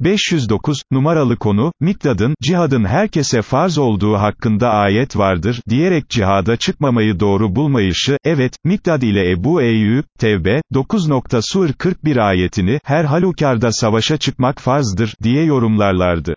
509, numaralı konu, Mikdad'ın, cihadın herkese farz olduğu hakkında ayet vardır, diyerek cihada çıkmamayı doğru bulmayışı, evet, Mikdad ile Ebu Eyyub, Tevbe, 9. Sur 41 ayetini, her halükarda savaşa çıkmak farzdır, diye yorumlarlardı.